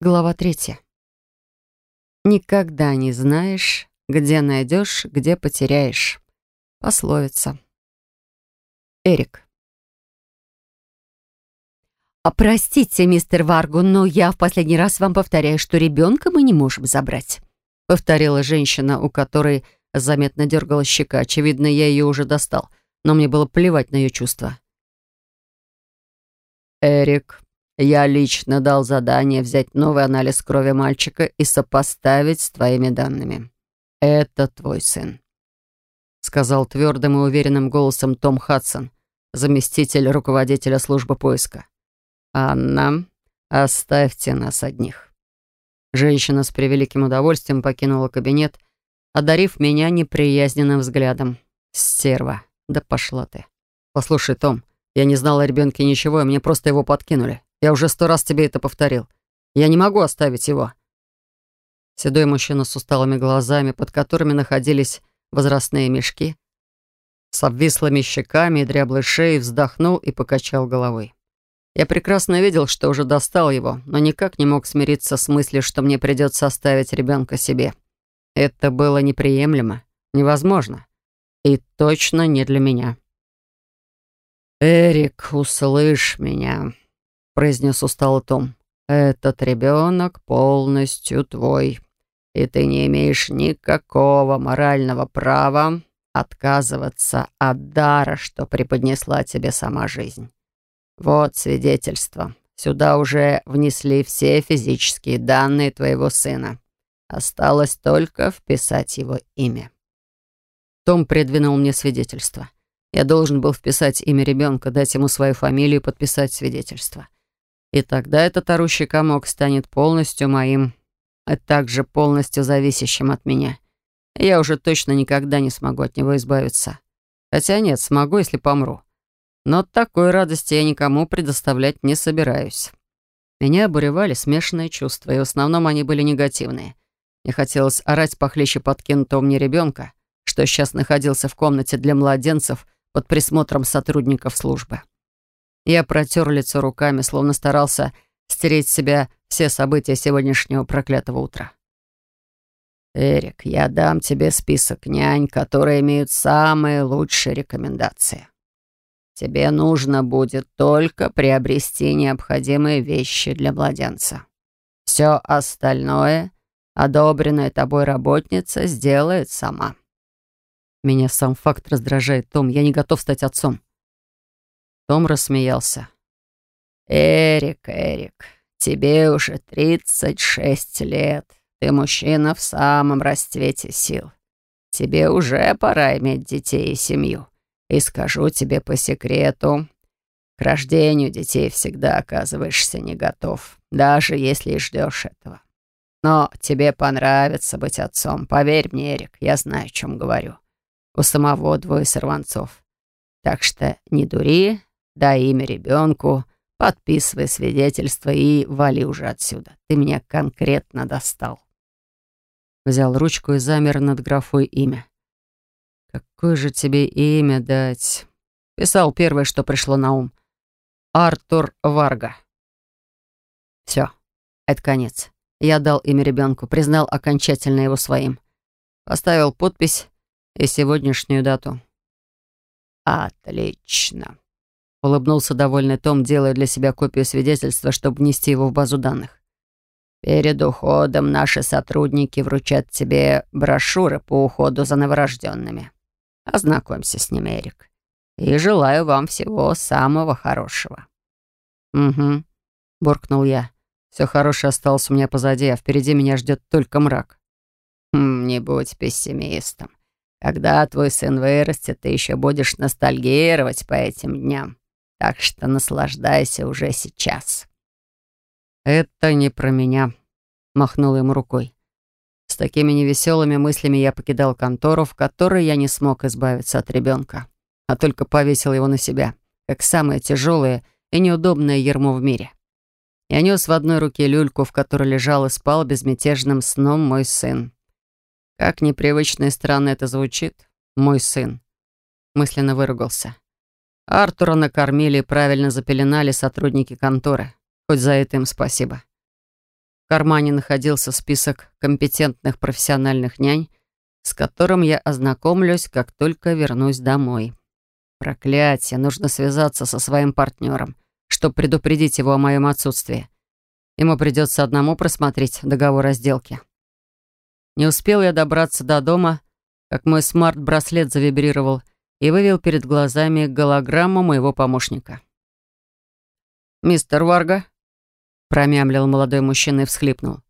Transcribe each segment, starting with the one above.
Глава третья. Никогда не знаешь, где найдешь, где потеряешь. Пословица. Эрик. А простите, мистер Варгу, но я в последний раз вам повторяю, что ребенка мы не можем забрать. Повторила женщина, у которой заметно дергала щека. Очевидно, я ее уже достал, но мне было плевать на ее чувства. Эрик, я лично дал задание взять новый анализ крови мальчика и сопоставить с твоими данными. Это твой сын», — сказал твердым и уверенным голосом Том Хадсон, заместитель руководителя службы поиска. «Анна, оставьте нас одних». Женщина с превеликим удовольствием покинула кабинет, одарив меня неприязненным взглядом. «Стерва, да пошла ты». «Послушай, Том, я не знал о ребенке ничего, и мне просто его подкинули. Я уже сто раз тебе это повторил. Я не могу оставить его». Седой мужчина с усталыми глазами, под которыми находились возрастные мешки, с обвислыми щеками и дряблой шеей, вздохнул и покачал головой. Я прекрасно видел, что уже достал его, но никак не мог смириться с мыслью, что мне придется оставить ребенка себе. Это было неприемлемо, невозможно. И точно не для меня. «Эрик, услышь меня», произнес устало Том. «Этот ребенок полностью твой, и ты не имеешь никакого морального права отказываться от дара, что преподнесла тебе сама жизнь. Вот свидетельство. Сюда уже внесли все физические данные твоего сына. Осталось только вписать его имя». Том придвинул мне свидетельство. Я должен был вписать имя ребенка, дать ему свою фамилию и подписать свидетельство. И тогда этот орущий комок станет полностью моим, а также полностью зависящим от меня. я уже точно никогда не смогу от него избавиться. Хотя нет, смогу, если помру. Но такой радости я никому предоставлять не собираюсь. Меня обуревали смешанные чувства, и в основном они были негативные. Мне хотелось орать похлеще подкинутого мне ребенка, что сейчас находился в комнате для младенцев под присмотром сотрудников службы. Я протер лицо руками, словно старался стереть с себя все события сегодняшнего проклятого утра. «Эрик, я дам тебе список нянь, которые имеют самые лучшие рекомендации. Тебе нужно будет только приобрести необходимые вещи для младенца. Все остальное одобренная тобой работница сделает сама». Меня сам факт раздражает, Том. Я не готов стать отцом. Том рассмеялся. «Эрик, Эрик, тебе уже 36 лет. Ты мужчина в самом расцвете сил. Тебе уже пора иметь детей и семью. И скажу тебе по секрету, к рождению детей всегда оказываешься не готов, даже если и ждешь этого. Но тебе понравится быть отцом, поверь мне, Эрик, я знаю, о чем говорю. У самого двое сорванцов. Так что не дури, дай имя ребенку, подписывай свидетельство и вали уже отсюда. Ты меня конкретно достал. Взял ручку и замер над графой имя. Какое же тебе имя дать? Писал первое, что пришло на ум. Артур Варга. Все, это конец. Я дал имя ребенку, признал окончательно его своим. Поставил подпись и сегодняшнюю дату. Отлично. Улыбнулся довольный Том, делая для себя копию свидетельства, чтобы внести его в базу данных. «Перед уходом наши сотрудники вручат тебе брошюры по уходу за новорожденными. Ознакомься с ними, Эрик. И желаю вам всего самого хорошего». «Угу», — буркнул я. «Все хорошее осталось у меня позади, а впереди меня ждет только мрак». «Хм, «Не будь пессимистом. Когда твой сын вырастет, ты еще будешь ностальгировать по этим дням. Так что наслаждайся уже сейчас». «Это не про меня», — махнул ему рукой. С такими невеселыми мыслями я покидал контору, в которой я не смог избавиться от ребенка, а только повесил его на себя, как самое тяжелое и неудобное ермо в мире. Я нес в одной руке люльку, в которой лежал и спал безмятежным сном мой сын. Как непривычно и странно это звучит, мой сын. Мысленно выругался. Артура накормили и правильно запеленали сотрудники конторы. Хоть за это им спасибо. В кармане находился список компетентных профессиональных нянь, с которым я ознакомлюсь, как только вернусь домой. Проклятие, нужно связаться со своим партнером, чтобы предупредить его о моем отсутствии. Ему придется одному просмотреть договор о сделке. Не успел я добраться до дома, как мой смарт-браслет завибрировал и вывел перед глазами голограмму моего помощника. «Мистер Варга», — промямлил молодой мужчина и всхлипнул.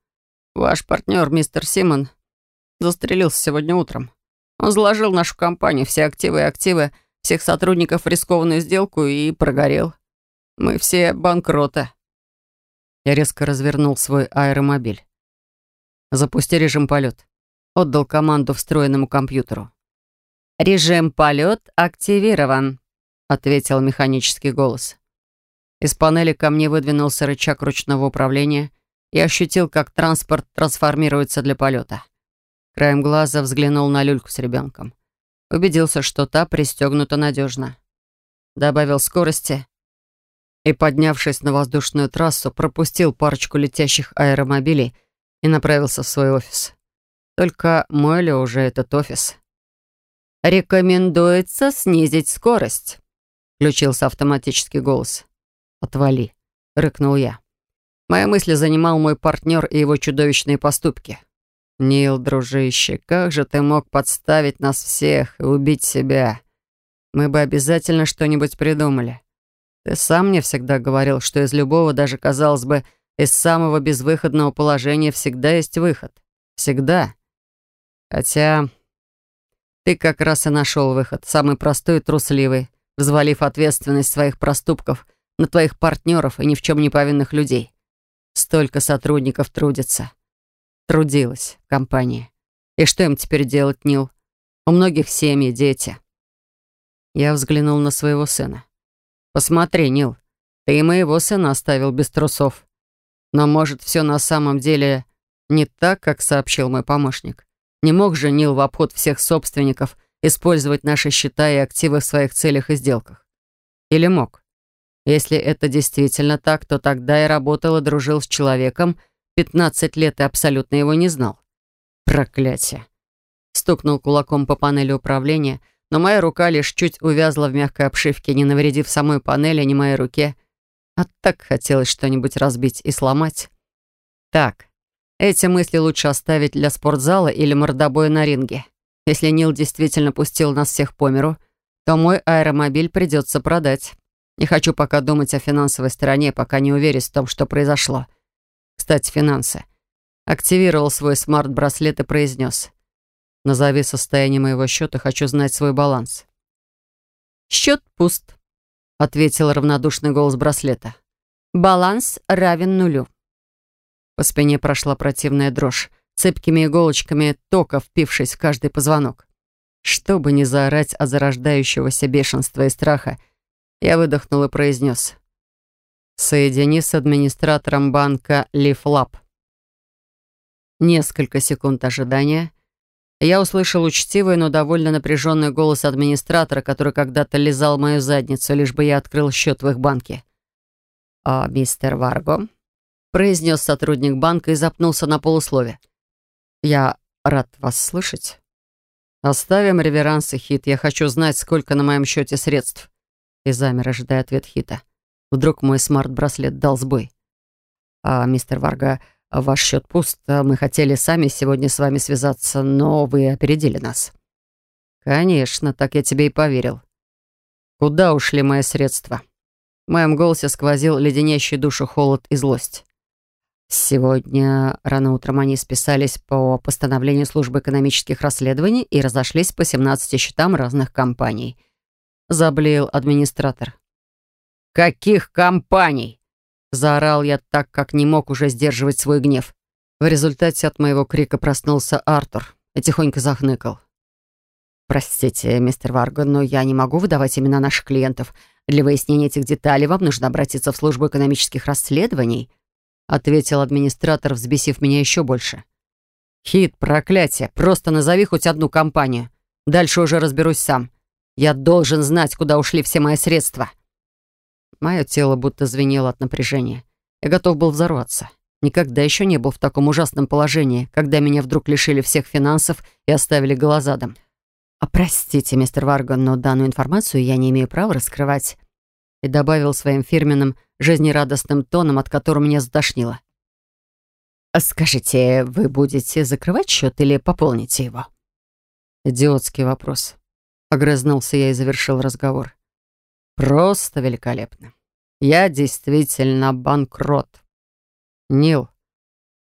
«Ваш партнер, мистер Симон, застрелился сегодня утром. Он заложил нашу компанию, все активы и активы всех сотрудников в рискованную сделку и прогорел. Мы все банкроты». Я резко развернул свой аэромобиль. «Запусти режим полет». Отдал команду встроенному компьютеру. «Режим полет активирован», — ответил механический голос. Из панели ко мне выдвинулся рычаг ручного управления и ощутил, как транспорт трансформируется для полета. Краем глаза взглянул на люльку с ребенком. Убедился, что та пристегнута надежно. Добавил скорости и, поднявшись на воздушную трассу, пропустил парочку летящих аэромобилей и направился в свой офис. Только мой ли уже этот офис? «Рекомендуется снизить скорость», — включился автоматический голос. «Отвали», — рыкнул я. Мои мысли занимал мой партнер и его чудовищные поступки. «Нил, дружище, как же ты мог подставить нас всех и убить себя? Мы бы обязательно что-нибудь придумали. Ты сам мне всегда говорил, что из любого, даже, казалось бы, из самого безвыходного положения всегда есть выход. Всегда. Хотя ты как раз и нашел выход, самый простой и трусливый, взвалив ответственность своих проступков на твоих партнеров и ни в чем не повинных людей. Столько сотрудников трудится. Трудилась в компании. И что им теперь делать, Нил? У многих семьи, дети. Я взглянул на своего сына. Посмотри, Нил, ты и моего сына оставил без трусов. Но может, все на самом деле не так, как сообщил мой помощник? Не мог же Нил в обход всех собственников использовать наши счета и активы в своих целях и сделках? Или мог? Если это действительно так, то тогда я работал и дружил с человеком 15 лет и абсолютно его не знал. Проклятие. Стукнул кулаком по панели управления, но моя рука лишь чуть увязла в мягкой обшивке, не навредив самой панели, ни моей руке. А так хотелось что-нибудь разбить и сломать. Так, эти мысли лучше оставить для спортзала или мордобоя на ринге. Если Нил действительно пустил нас всех по миру, то мой аэромобиль придется продать. Не хочу пока думать о финансовой стороне, пока не уверен в том, что произошло. Кстати, финансы. Активировал свой смарт-браслет и произнес. Назови состояние моего счета, хочу знать свой баланс. «Счет пуст», — ответил равнодушный голос браслета. «Баланс равен нулю». По спине прошла противная дрожь, цепкими иголочками тока впившись в каждый позвонок. Чтобы не заорать от зарождающегося бешенства и страха, я выдохнул и произнес. «Соедини с администратором банка Лифлаб». Несколько секунд ожидания. Я услышал учтивый, но довольно напряженный голос администратора, который когда-то лизал мою задницу, лишь бы я открыл счет в их банке. «А, мистер Варго?» Произнес сотрудник банка и запнулся на полуслове. «Я рад вас слышать. Оставим реверанс и хит. Я хочу знать, сколько на моем счете средств». И замер, ожидая ответ хита. Вдруг мой смарт-браслет дал сбой. «А, мистер Варга, ваш счет пуст. Мы хотели сами сегодня с вами связаться, но вы опередили нас». «Конечно, так я тебе и поверил. Куда ушли мои средства?» В моем голосе сквозил леденящий душу холод и злость. Сегодня рано утром они списались по постановлению службы экономических расследований и разошлись по 17 счетам разных компаний. Заблеял администратор. «Каких компаний?» Заорал я так, как не мог уже сдерживать свой гнев. В результате от моего крика проснулся Артур и тихонько захныкал. «Простите, мистер Варго, но я не могу выдавать имена наших клиентов. Для выяснения этих деталей вам нужно обратиться в службу экономических расследований», ответил администратор, взбесив меня еще больше. «Хит, проклятие, просто назови хоть одну компанию. Дальше уже разберусь сам. Я должен знать, куда ушли все мои средства». Мое тело будто звенело от напряжения. Я готов был взорваться. Никогда еще не был в таком ужасном положении, когда меня вдруг лишили всех финансов и оставили голозадом. «А простите, мистер Варган, но данную информацию я не имею права раскрывать», и добавил своим фирменным, жизнерадостным тоном, от которого меня затошнило. «Скажите, вы будете закрывать счет или пополните его?» Идиотский вопрос. Огрызнулся я и завершил разговор. «Просто великолепно. Я действительно банкрот». «Нил,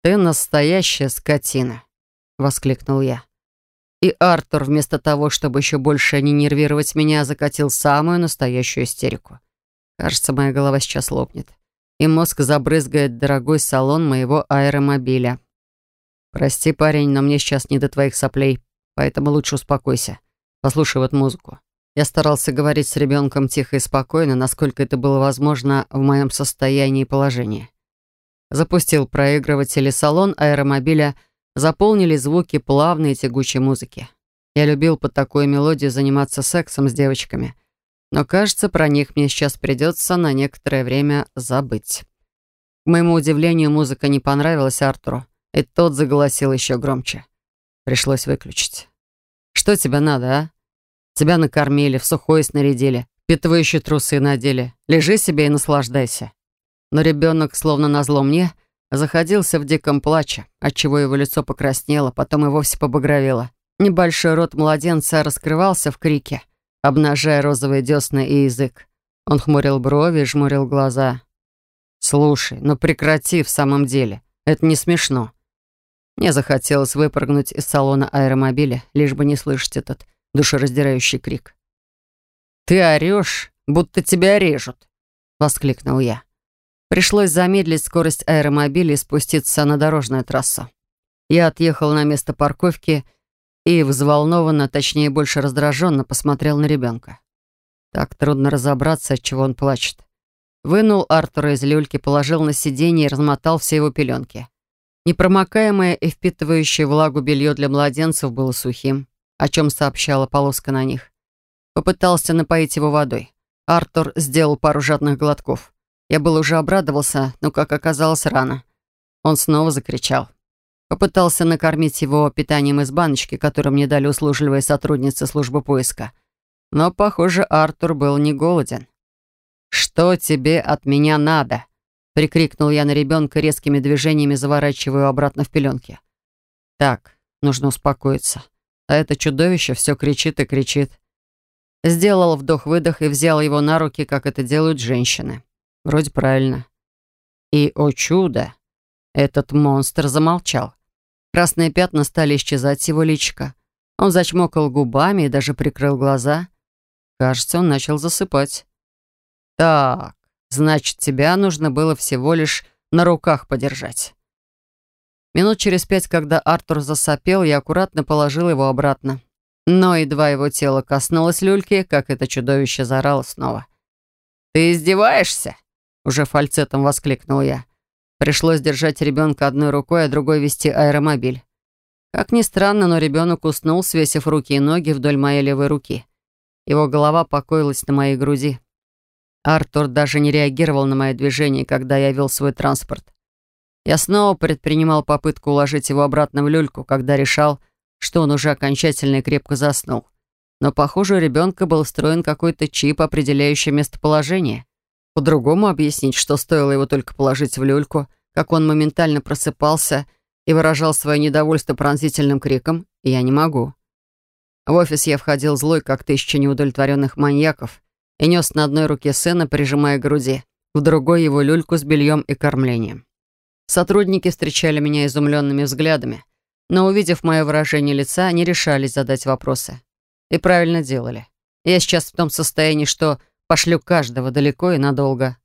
ты настоящая скотина», — воскликнул я. И Артур, вместо того, чтобы еще больше не нервировать меня, закатил самую настоящую истерику. Кажется, моя голова сейчас лопнет и мозг забрызгает дорогой салон моего аэромобиля. «Прости, парень, но мне сейчас не до твоих соплей, поэтому лучше успокойся. Послушай вот музыку». Я старался говорить с ребенком тихо и спокойно, насколько это было возможно в моем состоянии и положении. Запустил проигрыватель, и салон аэромобиля заполнили звуки плавной и тягучей музыки. Я любил под такую мелодию заниматься сексом с девочками, но, кажется, про них мне сейчас придется на некоторое время забыть. К моему удивлению, музыка не понравилась Артуру, и тот заголосил еще громче. Пришлось выключить. «Что тебе надо, а? Тебя накормили, в сухой снарядили, питывающие трусы надели. Лежи себе и наслаждайся». Но ребенок, словно назло мне, заходился в диком плаче, отчего его лицо покраснело, потом и вовсе побагровело. Небольшой рот младенца раскрывался в крике — обнажая розовые десны и язык. Он хмурил брови жмурил глаза. «Слушай, ну прекрати в самом деле. Это не смешно». Мне захотелось выпрыгнуть из салона аэромобиля, лишь бы не слышать этот душераздирающий крик. «Ты орешь, будто тебя режут!» — воскликнул я. Пришлось замедлить скорость аэромобиля и спуститься на дорожную трассу. Я отъехал на место парковки и взволнованно, точнее больше раздраженно, посмотрел на ребенка. Так трудно разобраться, от чего он плачет. Вынул Артура из люльки, положил на сиденье и размотал все его пеленки. Непромокаемое и впитывающее влагу белье для младенцев было сухим, о чем сообщала полоска на них. Попытался напоить его водой. Артур сделал пару жадных глотков. Я был уже обрадовался, но, как оказалось, рано. Он снова закричал. Попытался накормить его питанием из баночки, которую мне дали услужливые сотрудницы службы поиска. Но, похоже, Артур был не голоден. «Что тебе от меня надо?» — прикрикнул я на ребенка резкими движениями, заворачивая обратно в пеленки. «Так, нужно успокоиться. А это чудовище все кричит и кричит». Сделал вдох-выдох и взял его на руки, как это делают женщины. Вроде правильно. И, о чудо, этот монстр замолчал. Красные пятна стали исчезать с его личика. Он зачмокал губами и даже прикрыл глаза. Кажется, он начал засыпать. «Так, значит, тебя нужно было всего лишь на руках подержать». Минут через пять, когда Артур засопел, я аккуратно положил его обратно. Но едва его тело коснулось люльки, как это чудовище заорало снова. «Ты издеваешься?» — уже фальцетом воскликнул я. Пришлось держать ребенка одной рукой, а другой вести аэромобиль. Как ни странно, но ребенок уснул, свесив руки и ноги вдоль моей левой руки. Его голова покоилась на моей груди. Артур даже не реагировал на мои движения, когда я вел свой транспорт. Я снова предпринимал попытку уложить его обратно в люльку, когда решал, что он уже окончательно и крепко заснул. Но, похоже, у ребенка был встроен какой-то чип, определяющий местоположение. По-другому объяснить, что стоило его только положить в люльку, как он моментально просыпался и выражал свое недовольство пронзительным криком, я не могу. В офис я входил злой, как тысяча неудовлетворенных маньяков, и нес на одной руке сына, прижимая к груди, в другой его люльку с бельем и кормлением. Сотрудники встречали меня изумленными взглядами, но, увидев мое выражение лица, не решались задать вопросы. И правильно делали. Я сейчас в том состоянии, что Пошлю каждого далеко и надолго.